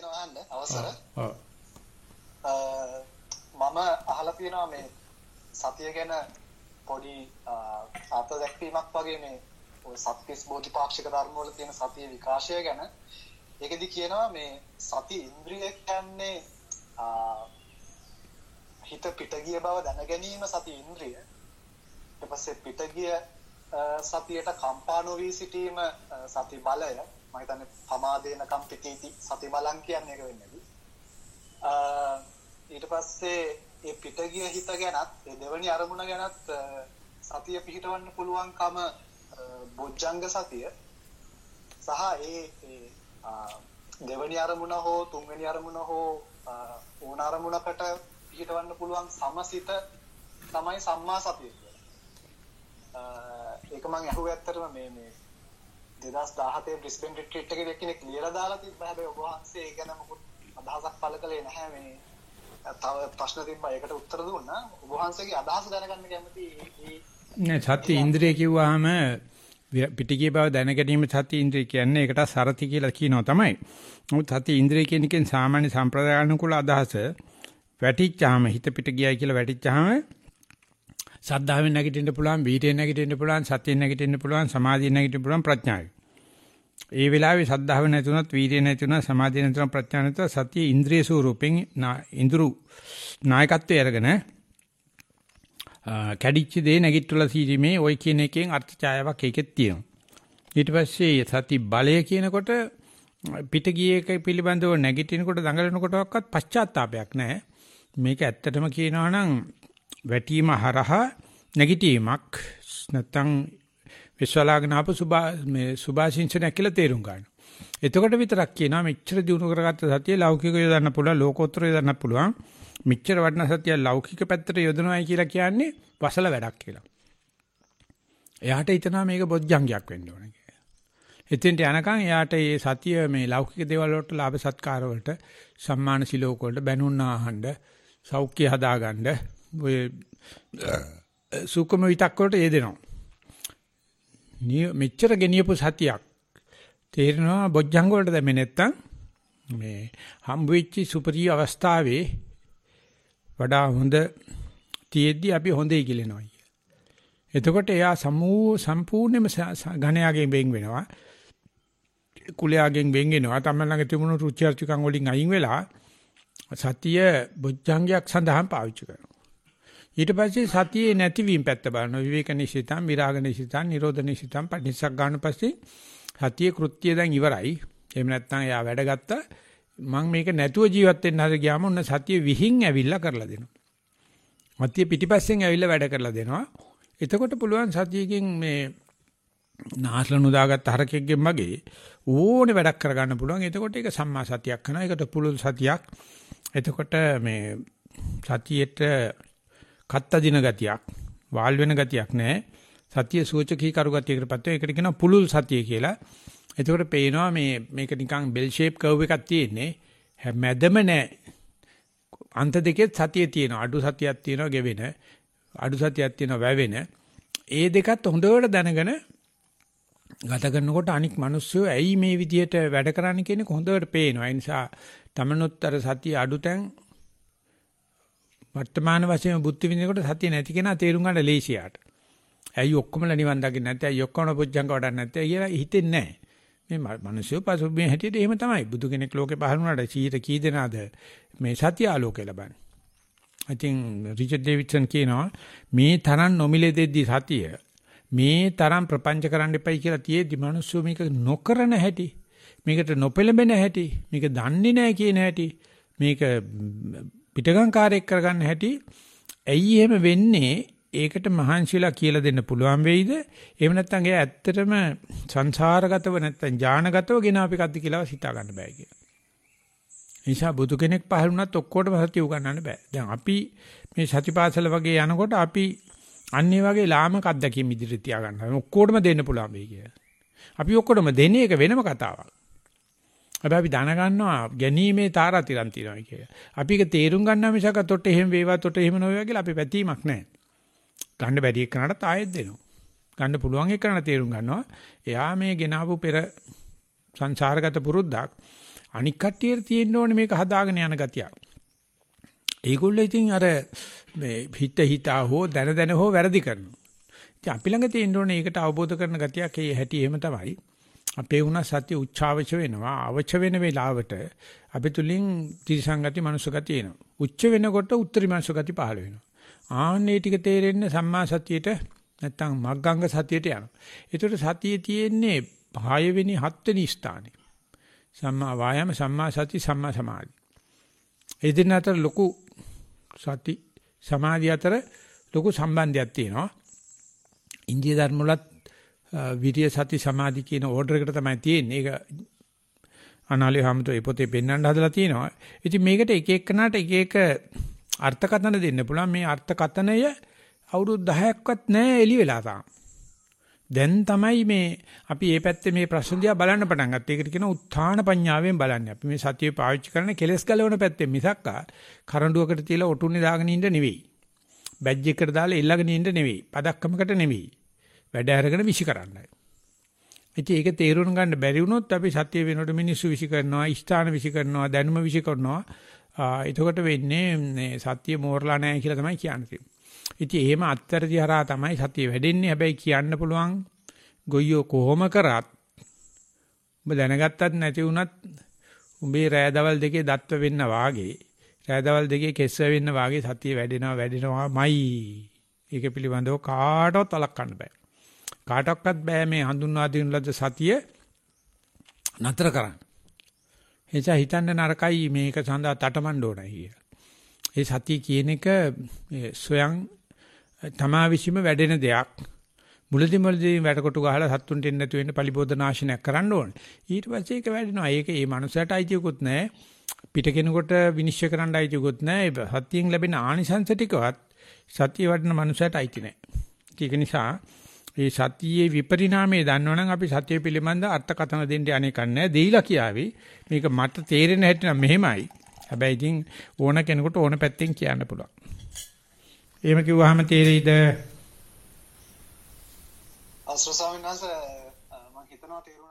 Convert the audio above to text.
තියෙනවා අහන්න අවසර. මම අහලා තියෙනවා මේ සතිය ගැන පොඩි අර්ථ දැක්වීමක් වගේ මේ සත්‍විස් බෝධිපාක්ෂික ධර්ම වල තියෙන සතිය විකාශය ගැන ඒකෙදි කියනවා මේ සති ඉන්ද්‍රිය කියන්නේ හිත පිට ගිය බව දැන ගැනීම සති ඉන්ද්‍රිය. ඊට පස්සේ පිට ගිය සතියට කම්පා නොවි සිටීම සති බලය. මම හිතන්නේ පමාදේනකම් පිටීති සති බලං කියන්නේ ඒක වෙන්නේ. ඊට පස්සේ ඒ පිට ගිය හිත ගැනත් ඒ දෙවනි අරමුණ ගැනත් සතිය පිහිටවන්න පුළුවන්කම බොජ්ජංග සතිය සහ ඒ දෙවනි අරමුණ හෝ තුන්වෙනි අරමුණ හෝ ඕන අරමුණකට පිටවන්න පුළුවන් සමසිත තමයි සම්මා සතිය කියලා. ඒක මම අහුවේ ඇත්තටම මේ මේ 2017 බ්‍රිස්බේන් රිට්‍රීට් එකේදී කෙනෙක් ලියලා දාලා තිබ්බා. හැබැයි ඔබ වහන්සේ ඒ ගැන මොකුත් අදහසක් පළ කළේ නැහැ මේ. තව ප්‍රශ්න තිබ්බා ඒකට උත්තර දුන්නා. ඔබ වහන්සේගේ අදහස දැනගන්න කැමතියි. නෑ සත්‍ය ඉන්ද්‍රිය කිව්වහම පිටිකේ බව දැන ගැනීම සති ඉන්ද්‍රිය කියන්නේ ඒකට සරති කියලා කියනවා තමයි. නමුත් සති ඉන්ද්‍රිය කියන එකෙන් සාමාන්‍ය සම්ප්‍රදායනුකූල අදහස වැටිච්චාම හිත පිට ගියයි කියලා වැටිච්චාම සද්ධාවෙන් නැගිටින්න පුළුවන්, වීර්යයෙන් නැගිටින්න පුළුවන්, සතියෙන් නැගිටින්න පුළුවන්, සමාධියෙන් නැගිටින්න පුළුවන් ප්‍රඥාවෙන්. ඒ වෙලාවේ සද්ධාව නැතුණත්, වීර්යය නැතුණත්, සමාධිය නැතුණත්, ප්‍රඥා නැතුණත් සතිය ඉන්ද්‍රිය ස්වරූපෙන් ඉඳුරු නායකත්වයේ අරගෙන කැඩිච්ච දේ නැගිටලා සීරීමේ ওই කියන එකෙන් අර්ථ ඡායාවක් ඒකෙත් තියෙනවා. ඊට පස්සේ සති බලය කියනකොට පිට ගියේ එක පිළිබඳව නැගිටිනකොට දඟලනකොටවත් පශ්චාත්තාවයක් නැහැ. මේක ඇත්තටම කියනවා නම් වැටීම හරහා නැගිටීමක් නැත්තම් විශ්වලාගන ආපු සුභා මේ සුභාසින්චනයක් කියලා තේරුම් ගන්න. එතකොට විතරක් කියනවා මෙච්චර දිනු කරගත්ත සතිය ලෞකික යොදන්න පුළුවන් ලෝකෝත්තර යොදන්න පුළුවන්. මෙච්චර වටිනා සතිය ලෞකික පැත්තට යොදනවායි කියලා කියන්නේ වසල වැඩක් කියලා. එයාට හිතනවා මේක බොජ්ජංගයක් වෙන්න ඕන කියලා. එතෙන්ට යනකම් එයාට මේ සතිය මේ ලෞකික දේවල් වලට ලාභ සත්කාර වලට සම්මාන සිලෝක වලට බැනුන්න ආහඬ සෞඛ්‍ය හදාගන්න ඔය සුකුම විතක් වලට යෙදෙනවා. මෙච්චර ගෙනියපු සතියක් තේරෙනවා බොජ්ජංග වලට දැමෙ නැත්තම් මේ හම්බ වෙච්ච සුපරි අවස්ථාවේ වඩා හොඳ තියෙද්දි අපි හොඳයි කියලනවා. එතකොට එයා සමූහ සම්පූර්ණයෙන්ම ඝණයාගෙන් වෙන් වෙනවා. කුලයාගෙන් වෙන් වෙනවා. තමයි ළඟ තිබුණු රුචි අරුචිකම් වලින් අයින් වෙලා සතිය බොජ්ජංගයක් සඳහා පාවිච්චි කරනවා. ඊට පස්සේ සතියේ නැතිවීම පැත්ත බලනවා. විවේක නිසිතං, විරාග නිසිතං, නිරෝධ නිසිතං පටිච්චසක් ගන්න පස්සේ සතියේ කෘත්‍යය දැන් ඉවරයි. එහෙම නැත්නම් එයා වැඩ ගත්තා. මම මේක නැතුව ජීවත් වෙන්න හද ගියාම ඔන්න සතිය විහිං ඇවිල්ලා කරලා දෙනවා. මතිය පිටිපස්සෙන් ඇවිල්ලා වැඩ කරලා දෙනවා. එතකොට පුළුවන් සතියකින් මේ නාස්ල නුදාගත් හරකෙක්ගෙන් වගේ ඕනේ වැඩක් කරගන්න පුළුවන්. එතකොට ඒක සම්මා සතියක් කරනවා. ඒකට පුළුල් සතියක්. එතකොට මේ සතියේට කත්ත දින ගතියක්, වාල් වෙන ගතියක් නැහැ. සතිය සූචකී කරු ගතියකටපත් වෙනවා. ඒකට කියනවා පුළුල් සතිය කියලා. එතකොට පේනවා මේ මේක නිකන් බෙල් ෂේප් කර්ව් එකක් තියෙන්නේ. මැදම නැහැ. අන්ත දෙකේ සතිය තියෙනවා. අඩු සතියක් තියෙනවා ගෙවෙන. අඩු සතියක් තියෙනවා වැවෙන. ඒ දෙකත් හොඳට දැනගෙන ගත කරනකොට අනික් මිනිස්සු ඇයි මේ විදියට වැඩ කරන්නේ කියන එක හොඳට පේනවා. ඒ නිසා තමනුත් අර සතිය අඩුතෙන් වර්තමාන වශයෙන් බුද්ධ විඳිනකොට සතිය නැති කෙනා තේරුම් ගන්න ලේසියට. ඇයි ඔක්කොමලා නිවන් දකින්න නැත්තේ? ඇයි ඔක්කොම පුජ්ජංග වඩන්නේ නැත්තේ? කියලා හිතෙන්නේ නැහැ. මේ මිනිස්සු පසුබිම් හැටියට එහෙම තමයි. බුදු කෙනෙක් ලෝකේ පහළ වුණාට සීත කී දෙනාද මේ සතිය ආලෝකය ලබන්නේ. I think රිචඩ් ඩේවිඩ්සන් කියනවා මේ තරම් නොමිලේ දෙද්දි සතිය මේ තරම් ප්‍රපංච කරන්න එපයි කියලා තියෙද්දි මිනිස්සු මේක නොකරන හැටි මේකට නොපෙළඹෙන හැටි මේක දන්නේ නැහැ කියන හැටි මේක පිටගංකාරයක් කරගන්න හැටි ඇයි එහෙම වෙන්නේ ඒකට මහන්සිලා කියලා දෙන්න පුළුවන් වෙයිද එහෙම නැත්නම් ඒ ඇත්තටම සංසාරගතව නැත්නම් ඥානගතව ගෙන අපි කද්ද කියලා හිතා ගන්න බෑ කියලා. නිසා බුදු කෙනෙක් පහළ වුණත් ඔක්කොටම සතිය උගන්නන්න බෑ. දැන් අපි මේ සතිපාසල වගේ යනකොට අපි අන්නේ වගේ ලාමක අත්දැකීම් ඉදිරියට තියාගන්නවා. ඔක්කොටම දෙන්න පුළුවන් වෙයි කියලා. අපි ඔක්කොටම දෙන්නේ ඒක වෙනම කතාවක්. හැබැයි අපි දැනගන්නවා ගැනීමේ තාරාතිරම් තියෙනවා කියලා. අපි ඒක තේරුම් ගන්නා මිසක තොට එහෙම වේවා තොට එහෙම නොවේවා කියලා අපි පැතීමක් නැහැ. ගන්න බැරි එක්කනට ආයෙත් දෙනවා. ගන්න පුළුවන් එක්කනට තේරුම් ගන්නවා. එයා මේ ගෙනාවු පෙර සංසාරගත පුරුද්දක් අනික් කට්ටියට තියෙන්න ඕනේ මේක හදාගෙන යන ගතිය. ඒගොල්ලෝ ඉතින් අර මේ හිත හිතා හෝ දැන දැන හෝ වැරදි කරනවා. ඉතින් අපි ළඟ තියෙන්න ඕනේ ඒකට අවබෝධ කරන ගතියක් ඒ හැටි එහෙම තමයි. අපේ වුණා සත්‍ය උච්චාවච වෙනවා. අවච වෙන වෙලාවට අපි තුලින් ත්‍රිසංගති මනුස්සගති එනවා. උච්ච වෙනකොට උත්තරී මනුස්සගති පහළ වෙනවා. ආන්නේ ටික තේරෙන්න සම්මා සතියේට නැත්තම් මග්ගංග සතියට යනවා. ඒතර සතියේ තියෙන්නේ 6 වෙනි 7 වෙනි ස්ථානේ. සම්මා වායාම සම්මා සති සම්මා සමාධි. ඒ දෙන්න අතර ලොකු සති සමාධි අතර ලොකු සම්බන්ධයක් තියෙනවා. ඉන්දිය ධර්ම වලත් විරිය සති සමාධි කියන ඕඩර් එකට තමයි තියෙන්නේ. ඒක අනාලේ හැමතෝ ඒ පොතේ පෙන්වන්න හදලා තියෙනවා. ඉතින් මේකට එක එකනට එක එක අර්ථකථන දෙන්න පුළුවන්. මේ අර්ථකථනය අවුරුදු 10ක්වත් නැහැ එළි වෙලා තාම. දැන් තමයි මේ අපි මේ පැත්තේ මේ ප්‍රශ්න දිහා බලන්න පටන් ගත්තේ. ඒකට කියන උත්ථාන පඤ්ඤාවෙන් බලන්නේ. අපි මේ සතිය පාවිච්චි කරන කෙලස් ගලවන පැත්තේ මිසක් කරඬුවකට තියලා ඔටුන්නේ දාගෙන ඉන්න නෙවෙයි. බැජ් එකකට දාලා එල්ලගෙන ඉන්න නෙවෙයි. පදක්කමකට නෙවෙයි. වැඩ අරගෙන විසි කරන්නයි. ඉතින් ඒක තේරුම් ගන්න බැරි වුණොත් අපි සත්‍ය වෙනකොට මිනිස්සු විසි කරනවා, ස්ථාන විසි කරනවා, දැනුම විසි කරනවා. එතකොට වෙන්නේ මේ සත්‍ය මෝරලා නැහැ කියලා තමයි කියන්නේ. ඉතින් එහෙම අත්තරදි හරහා තමයි සතිය වැඩෙන්නේ. හැබැයි කියන්න පුළුවන් ගොයියෝ කොහොම කරත් ඔබ දැනගත්තත් නැති වුණත් උඹේ රෑදවල් දෙකේ දත්ව වෙන්න වාගේ රෑදවල් දෙකේ කෙස්ස වෙන්න වාගේ සතිය වැඩෙනවා වැඩෙනවාමයි. ඒක පිළිබඳව කාටවත් වළක්වන්න බෑ. කාටවත් බෑ මේ හඳුන්වා දෙන ලද සතිය නතර කරන්න. එනිසා හිතන්න නරකයි මේක සඳහා තටමඬ ඕනයි කියලා. ඒ සතිය කියන එක සොයන් තමා විශ්ීම වැඩෙන දෙයක්. මුලදි මුලදි වැටකොටු ගහලා සත්තුන්ට එන්න නැතු වෙන්න පලිබෝධනාශනයක් කරන්න ඕනේ. ඊට පස්සේ ඒක වැඩෙනවා. ඒක ඒ මනුස්සයට අයිතියකුත් නැහැ. පිට කෙනෙකුට විනිශ්චය කරන්න අයිතියකුත් නැහැ. සතියෙන් ලැබෙන ආනිසංස ටිකවත් සතිය වඩන මනුස්සයට අයිති නැහැ. ඒක නිසා ඒ සතියේ විපරිණාමය දන්නවනම් අපි සතිය පිළිබඳ අර්ථකථන දෙන්න අනේක නැහැ. දෙයිලා කියාවි. මේක මට තේරෙන හැටි නම් මෙහෙමයි. හැබැයි ඉතින් ඕන කෙනෙකුට ඕන පැත්තෙන් කියන්න පුළුවන්. එහෙම කිව්වහම තේරෙයිද? අස්ර ස්වාමීන් වහන්සේ මම හිතනවා තේරුණා